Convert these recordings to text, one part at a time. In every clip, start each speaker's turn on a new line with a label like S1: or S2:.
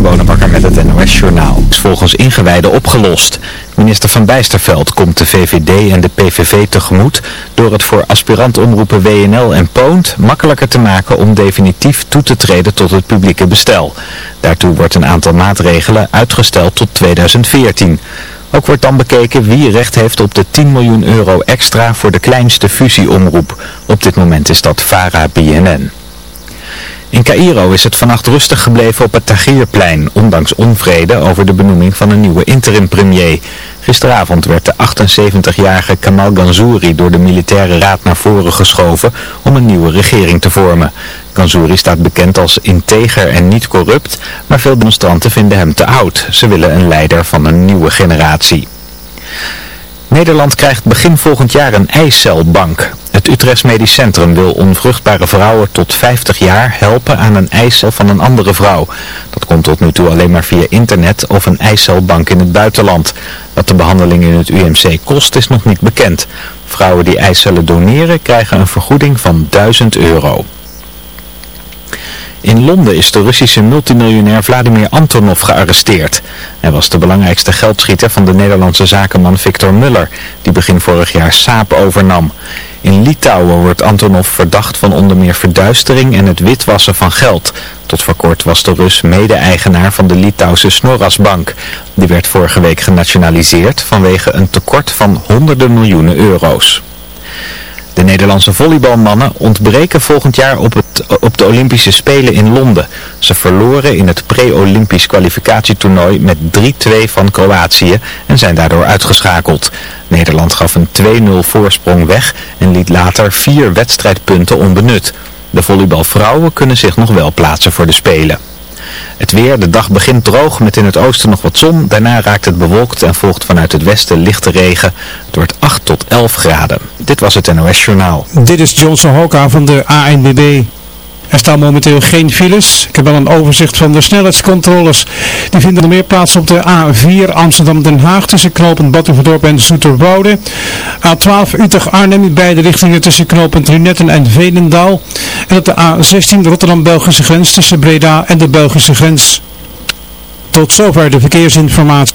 S1: Christian Bonenbakker met het NOS Journaal. Is volgens ingewijden opgelost. Minister Van Bijsterveld komt de VVD en de PVV tegemoet door het voor aspirantomroepen WNL en Poont makkelijker te maken om definitief toe te treden tot het publieke bestel. Daartoe wordt een aantal maatregelen uitgesteld tot 2014. Ook wordt dan bekeken wie recht heeft op de 10 miljoen euro extra voor de kleinste fusieomroep. Op dit moment is dat VARA-BNN. In Cairo is het vannacht rustig gebleven op het Tahrirplein, ondanks onvrede over de benoeming van een nieuwe interim-premier. Gisteravond werd de 78-jarige Kamal Ganzouri door de militaire raad naar voren geschoven om een nieuwe regering te vormen. Ganzouri staat bekend als integer en niet corrupt, maar veel demonstranten vinden hem te oud. Ze willen een leider van een nieuwe generatie. Nederland krijgt begin volgend jaar een eicelbank. Het Utrechts Medisch Centrum wil onvruchtbare vrouwen tot 50 jaar helpen aan een eicel van een andere vrouw. Dat komt tot nu toe alleen maar via internet of een eicelbank in het buitenland. Wat de behandeling in het UMC kost is nog niet bekend. Vrouwen die eicellen doneren krijgen een vergoeding van 1000 euro. In Londen is de Russische multimiljonair Vladimir Antonov gearresteerd. Hij was de belangrijkste geldschieter van de Nederlandse zakenman Victor Muller, die begin vorig jaar Saab overnam. In Litouwen wordt Antonov verdacht van onder meer verduistering en het witwassen van geld. Tot voor kort was de Rus mede-eigenaar van de Litouwse Snorrasbank. Die werd vorige week genationaliseerd vanwege een tekort van honderden miljoenen euro's. De Nederlandse volleybalmannen ontbreken volgend jaar op, het, op de Olympische Spelen in Londen. Ze verloren in het pre-Olympisch kwalificatietoernooi met 3-2 van Kroatië en zijn daardoor uitgeschakeld. Nederland gaf een 2-0 voorsprong weg en liet later vier wedstrijdpunten onbenut. De volleybalvrouwen kunnen zich nog wel plaatsen voor de Spelen. Het weer, de dag begint droog met in het oosten nog wat zon. Daarna raakt het bewolkt en volgt vanuit het westen lichte regen. Het wordt 8 tot 11 graden. Dit was het NOS Journaal.
S2: Dit is Johnson Hoka van de ANBB. Er staan momenteel geen files. Ik heb wel een overzicht van de snelheidscontroles. Die vinden er meer plaats op de A4 Amsterdam-Den Haag tussen knooppunt Batuverdorp en Zoeterwoude. A12 Utrecht-Arnhem in beide richtingen tussen knooppunt Runetten en Veenendaal. En op de A16 Rotterdam-Belgische grens tussen Breda en de Belgische grens. Tot zover de verkeersinformatie.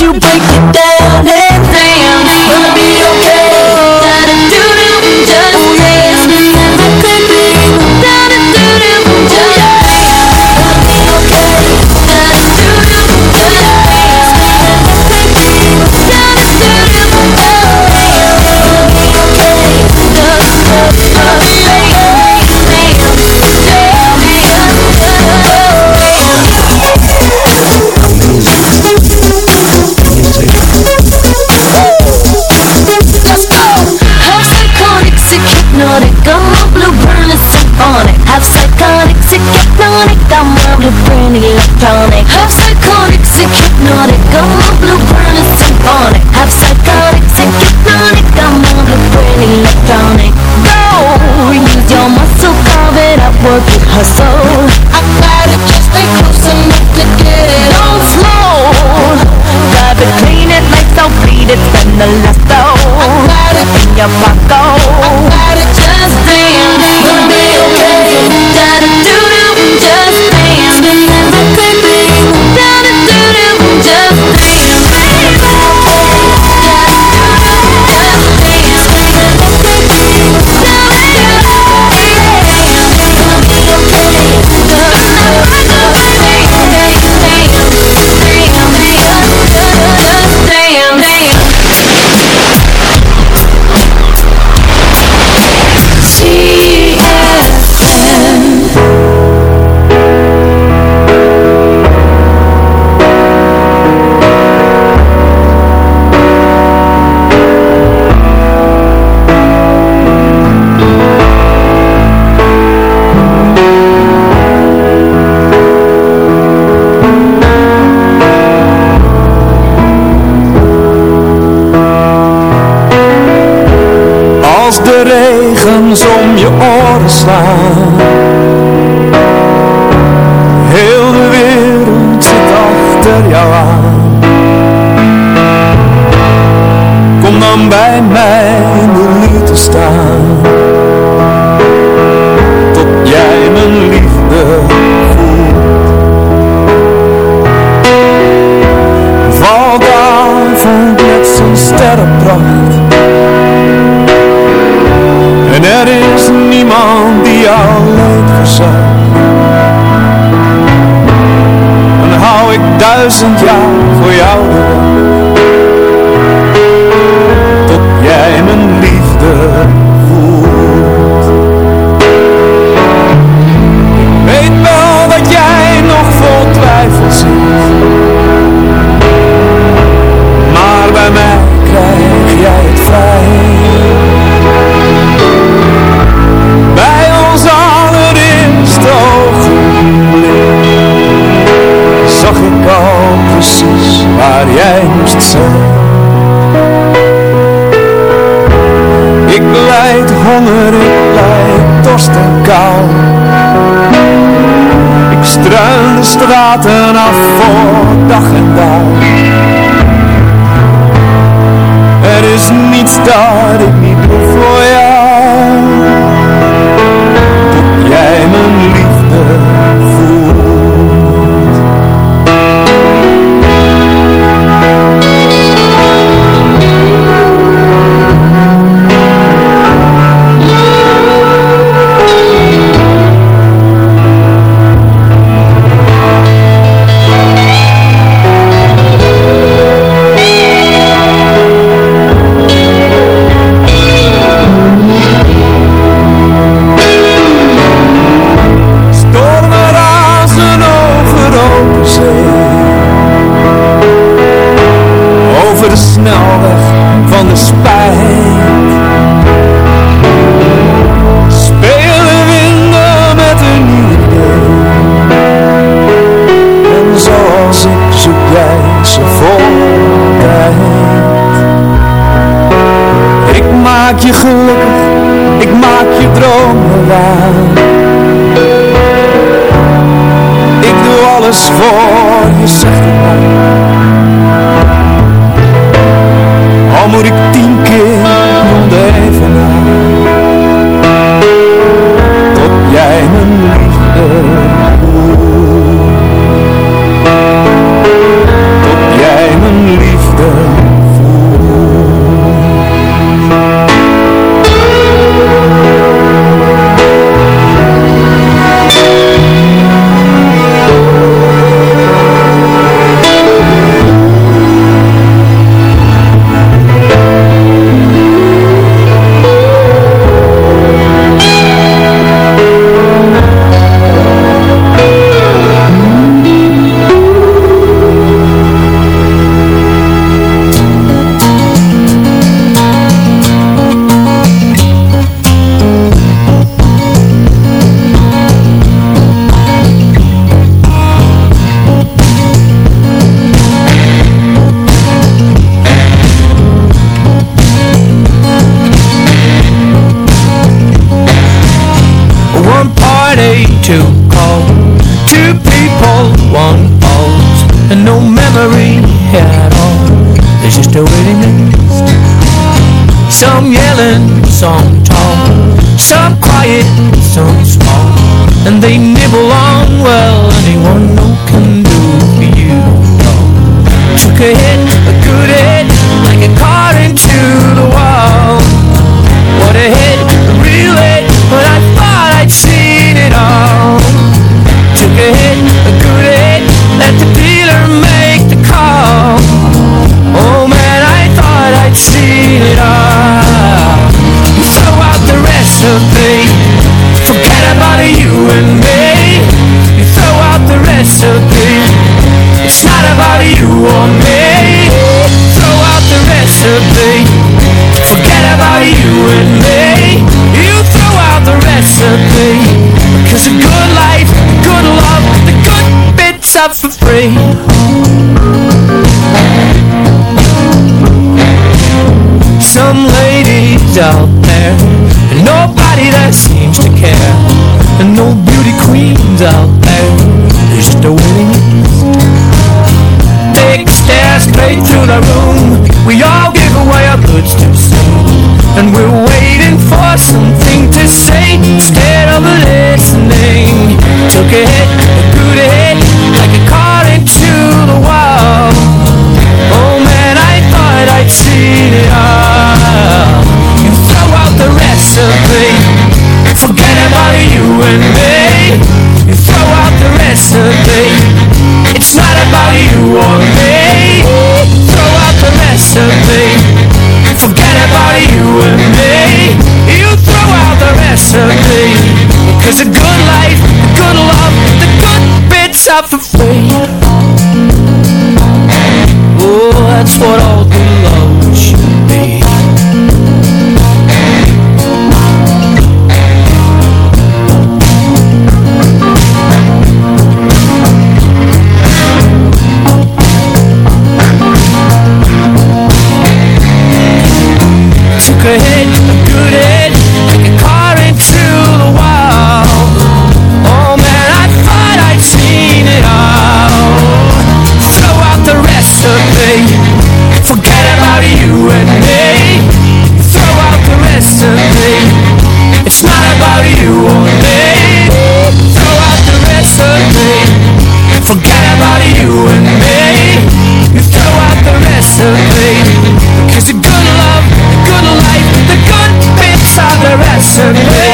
S3: you thousand years. Straten af voor dag en dag. Er is niets dat ik niet doe voor jou, jij mijn liefde jij mijn liefde
S4: up Saturday.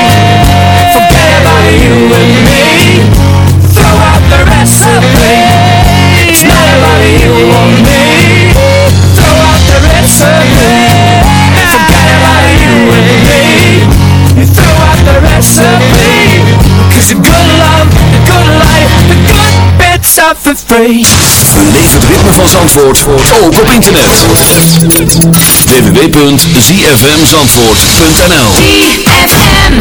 S4: Leef free.
S3: Het ritme van Zandvoort ook op internet. www.zfmzandvoort.nl
S5: ZFM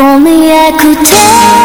S6: only I could
S5: tell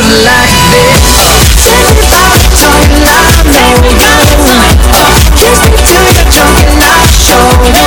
S5: like this. Kiss me till you're drunk and I'll show.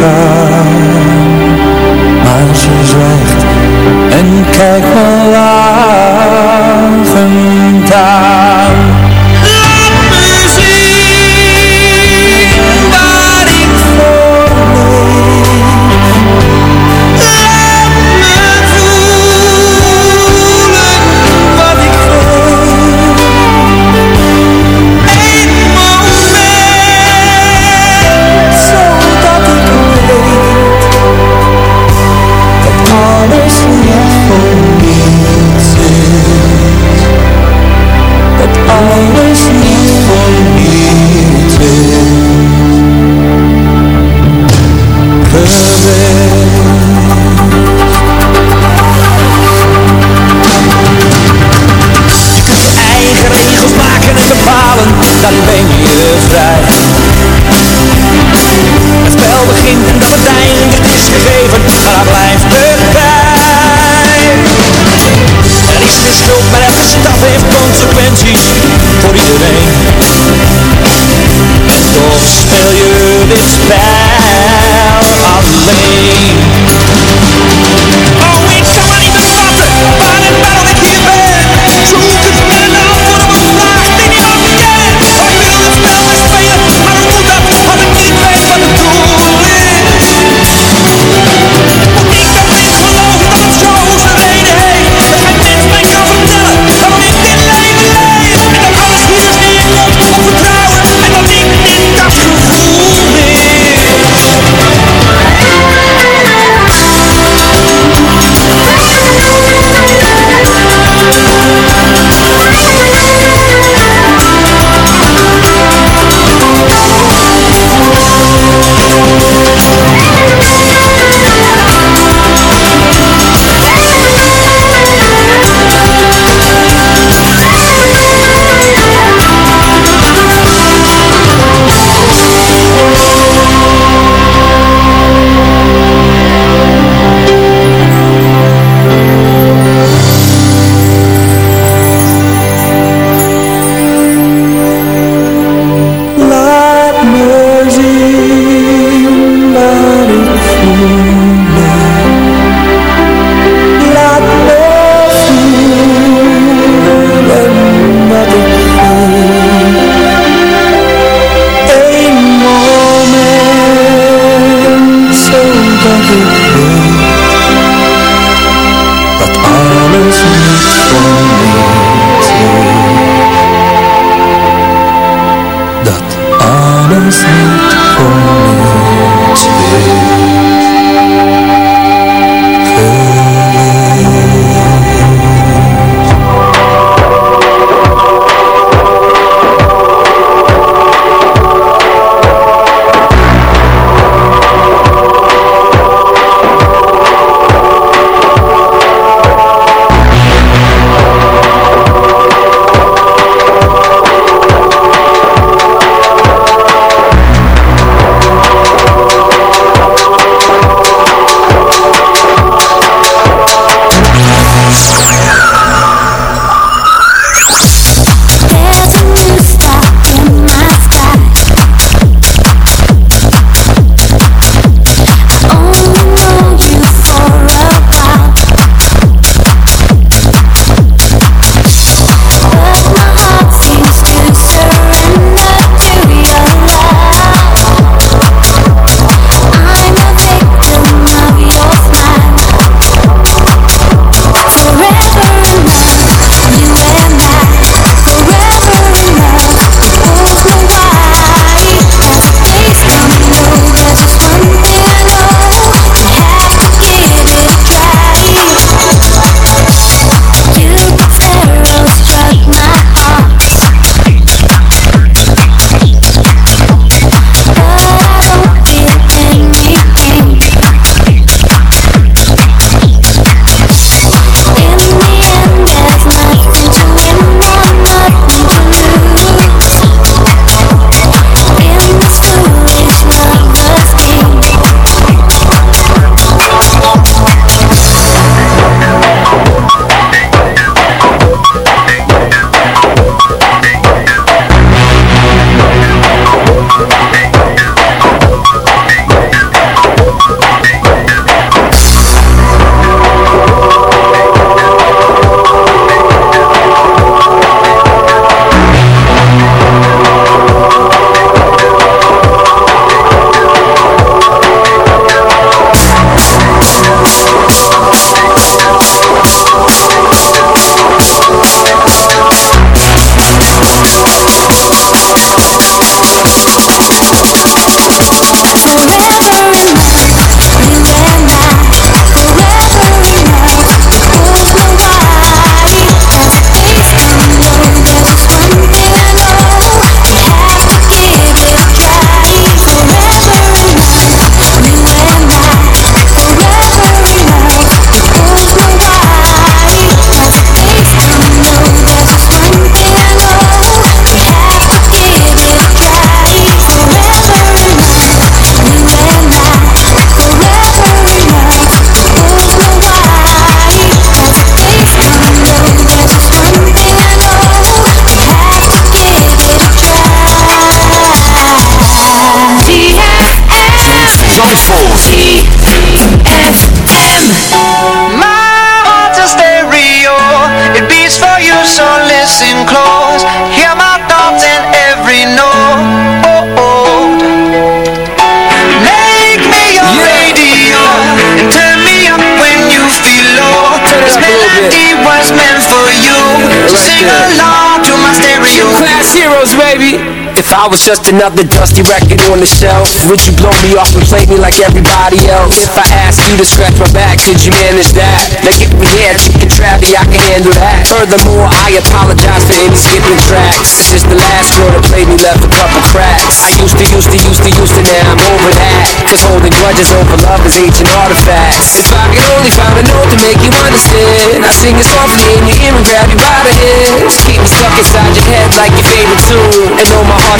S3: gaan. Maar ze zwijgt en kijkt me
S7: lachend If I was just another dusty record on the shelf, would you blow me off and play me like everybody else? If I asked you to scratch my back, could you manage that? Like if we had chicken trappy, I can handle that. Furthermore, I apologize for any skipping tracks. Just the last girl that played me left a couple cracks. I used to, used to, used to, used to, now I'm over that. Cause holding grudges over love is ancient artifacts. If I could only find a note to make you understand, I sing it softly in your ear and grab you by the hands. Keep me stuck inside your head like your favorite tune. And know my heart's a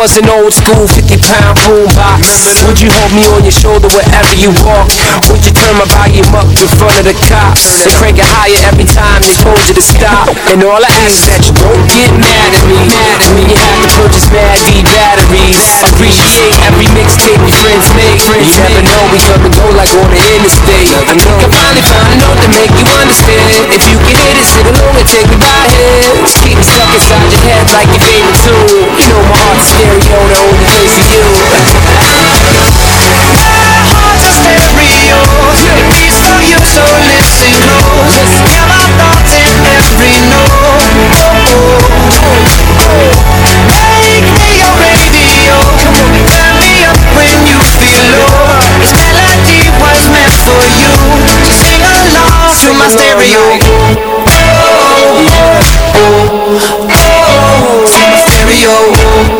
S7: was an old school 50 pound boombox Would you hold me on your shoulder wherever you walk? Would you turn my volume up in front of the cops? And crank it higher every time they told you to stop? And all I ask is that you don't get mad at me. Mad at me, you have to purchase Mad D batteries. Appreciate every mixtape your friends make. You never know, we come and go like on the interstate. I think I finally found a note to make you understand. If you can hit it, sing along and take me by hands Keep me stuck inside your head like your favorite tune You know my heart's a stereo, the only place for you
S5: heart's a stereo It beats for you, so listen close Hear my thoughts in every note Make me your radio Turn me up when you feel low This melody was meant for you So sing along to my stereo Stereo